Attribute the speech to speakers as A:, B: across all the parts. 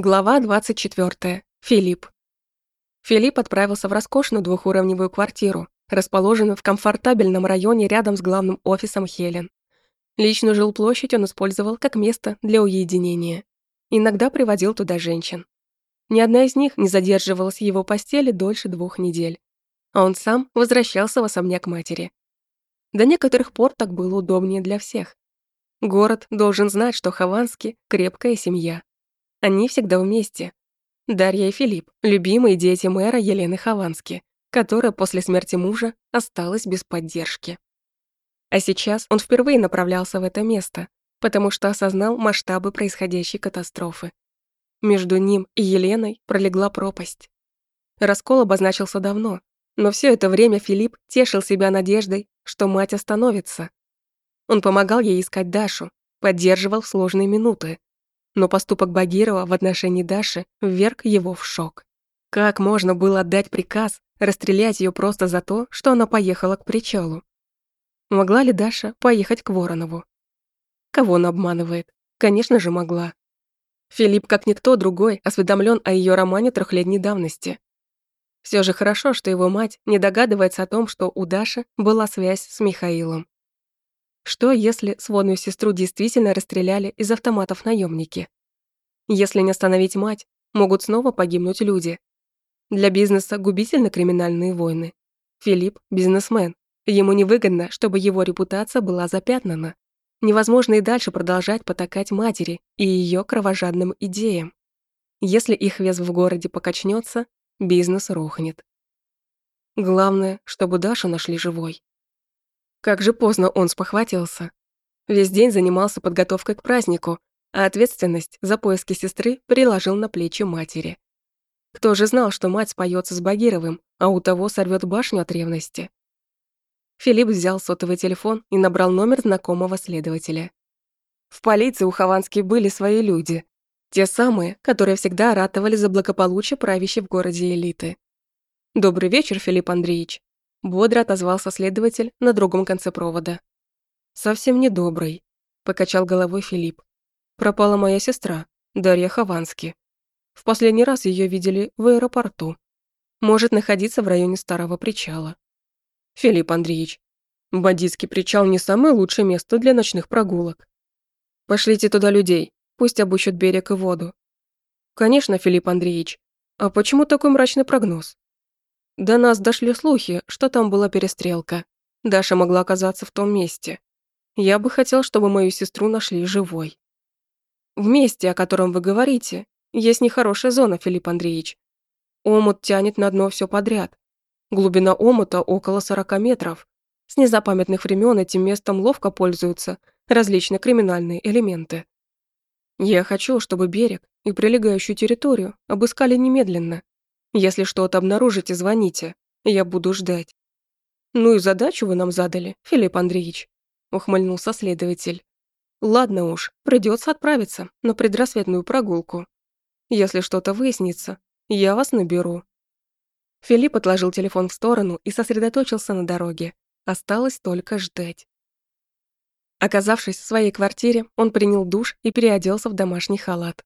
A: Глава 24. Филипп. Филипп отправился в роскошную двухуровневую квартиру, расположенную в комфортабельном районе рядом с главным офисом Хелен. Личную жилплощадь он использовал как место для уединения. Иногда приводил туда женщин. Ни одна из них не задерживалась в его постели дольше двух недель. А он сам возвращался в особняк матери. До некоторых пор так было удобнее для всех. Город должен знать, что Хованский — крепкая семья. Они всегда вместе. Дарья и Филипп, любимые дети мэра Елены Ховански, которая после смерти мужа осталась без поддержки. А сейчас он впервые направлялся в это место, потому что осознал масштабы происходящей катастрофы. Между ним и Еленой пролегла пропасть. Раскол обозначился давно, но все это время Филипп тешил себя надеждой, что мать остановится. Он помогал ей искать Дашу, поддерживал в сложные минуты, но поступок Багирова в отношении Даши вверг его в шок. Как можно было отдать приказ расстрелять ее просто за то, что она поехала к причалу? Могла ли Даша поехать к Воронову? Кого он обманывает? Конечно же, могла. Филипп, как никто другой, осведомлен о ее романе трехлетней давности. Все же хорошо, что его мать не догадывается о том, что у Даши была связь с Михаилом. Что, если сводную сестру действительно расстреляли из автоматов наемники? Если не остановить мать, могут снова погибнуть люди. Для бизнеса губительны криминальные войны. Филипп – бизнесмен. Ему невыгодно, чтобы его репутация была запятнана. Невозможно и дальше продолжать потакать матери и ее кровожадным идеям. Если их вес в городе покачнется, бизнес рухнет. Главное, чтобы Дашу нашли живой. Как же поздно он спохватился. Весь день занимался подготовкой к празднику, а ответственность за поиски сестры переложил на плечи матери. Кто же знал, что мать споется с Багировым, а у того сорвет башню от ревности? Филипп взял сотовый телефон и набрал номер знакомого следователя. В полиции у Ховански были свои люди. Те самые, которые всегда ратовали за благополучие правящей в городе элиты. «Добрый вечер, Филипп Андреевич», Бодро отозвался следователь на другом конце провода. «Совсем недобрый», – покачал головой Филипп. «Пропала моя сестра, Дарья Ховански. В последний раз ее видели в аэропорту. Может находиться в районе старого причала. Филипп Андреевич, Бандитский причал не самое лучшее место для ночных прогулок. Пошлите туда людей, пусть обучат берег и воду. Конечно, Филипп Андреевич. А почему такой мрачный прогноз? До нас дошли слухи, что там была перестрелка. Даша могла оказаться в том месте. Я бы хотел, чтобы мою сестру нашли живой. В месте, о котором вы говорите, есть нехорошая зона, Филипп Андреевич. Омут тянет на дно все подряд. Глубина омута около 40 метров. С незапамятных времен этим местом ловко пользуются различные криминальные элементы. Я хочу, чтобы берег и прилегающую территорию обыскали немедленно если что-то обнаружите, звоните. Я буду ждать». «Ну и задачу вы нам задали, Филипп Андреевич», — ухмыльнулся следователь. «Ладно уж, придется отправиться на предрассветную прогулку. Если что-то выяснится, я вас наберу». Филипп отложил телефон в сторону и сосредоточился на дороге. Осталось только ждать. Оказавшись в своей квартире, он принял душ и переоделся в домашний халат.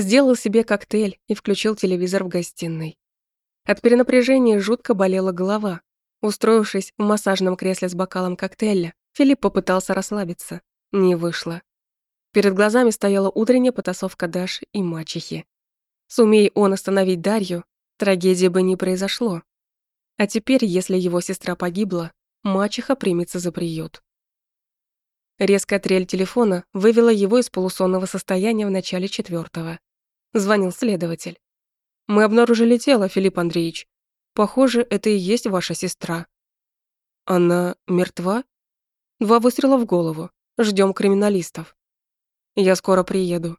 A: Сделал себе коктейль и включил телевизор в гостиной. От перенапряжения жутко болела голова. Устроившись в массажном кресле с бокалом коктейля, Филипп попытался расслабиться. Не вышло. Перед глазами стояла утренняя потасовка Даши и мачехи. Сумей он остановить Дарью, трагедии бы не произошло. А теперь, если его сестра погибла, мачеха примется за приют. Резкая трель телефона вывела его из полусонного состояния в начале четвертого звонил следователь. Мы обнаружили тело, Филипп Андреевич. Похоже, это и есть ваша сестра. Она мертва? Два выстрела в голову. Ждем криминалистов. Я скоро приеду.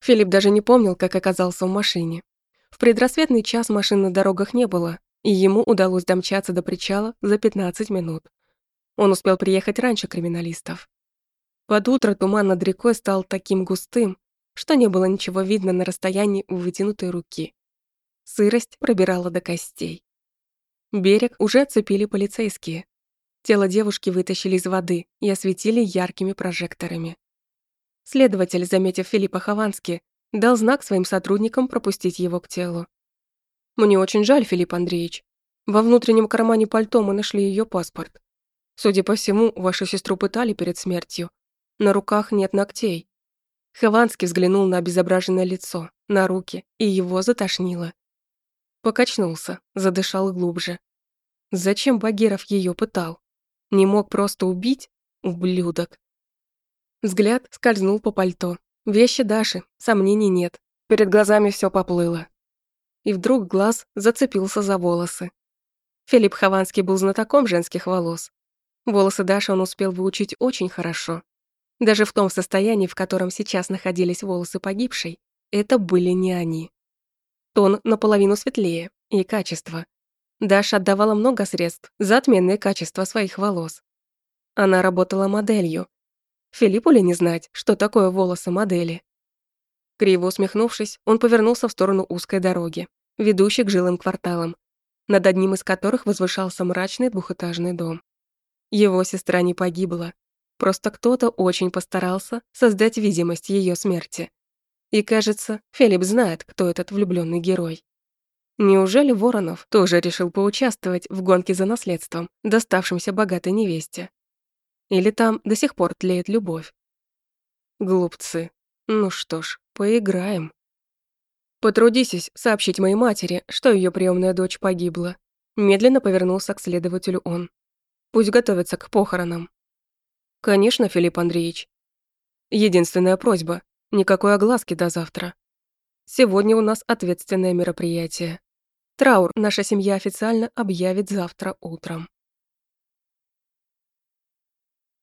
A: Филипп даже не помнил, как оказался в машине. В предрассветный час машин на дорогах не было, и ему удалось домчаться до причала за 15 минут. Он успел приехать раньше криминалистов. Под утро туман над рекой стал таким густым, что не было ничего видно на расстоянии вытянутой руки. Сырость пробирала до костей. Берег уже оцепили полицейские. Тело девушки вытащили из воды и осветили яркими прожекторами. Следователь, заметив Филиппа Ховански, дал знак своим сотрудникам пропустить его к телу. «Мне очень жаль, Филипп Андреевич. Во внутреннем кармане пальто мы нашли ее паспорт. Судя по всему, вашу сестру пытали перед смертью. На руках нет ногтей». Хованский взглянул на обезображенное лицо, на руки, и его затошнило. Покачнулся, задышал глубже. Зачем Багиров ее пытал? Не мог просто убить? Ублюдок. Взгляд скользнул по пальто. Вещи Даши, сомнений нет. Перед глазами все поплыло. И вдруг глаз зацепился за волосы. Филипп Хованский был знатоком женских волос. Волосы Даши он успел выучить очень хорошо. Даже в том состоянии, в котором сейчас находились волосы погибшей, это были не они. Тон наполовину светлее и качество. Даша отдавала много средств за отменное качество своих волос. Она работала моделью. Филиппу ли не знать, что такое волосы модели? Криво усмехнувшись, он повернулся в сторону узкой дороги, ведущей к жилым кварталам, над одним из которых возвышался мрачный двухэтажный дом. Его сестра не погибла. Просто кто-то очень постарался создать видимость ее смерти. И кажется, Филипп знает, кто этот влюбленный герой. Неужели Воронов тоже решил поучаствовать в гонке за наследством, доставшимся богатой невесте? Или там до сих пор тлеет любовь? Глупцы. Ну что ж, поиграем. Потрудитесь сообщить моей матери, что ее приемная дочь погибла. Медленно повернулся к следователю он. Пусть готовится к похоронам. Конечно, Филипп Андреевич. Единственная просьба Никакой огласки до завтра. Сегодня у нас ответственное мероприятие. Траур наша семья официально объявит завтра утром.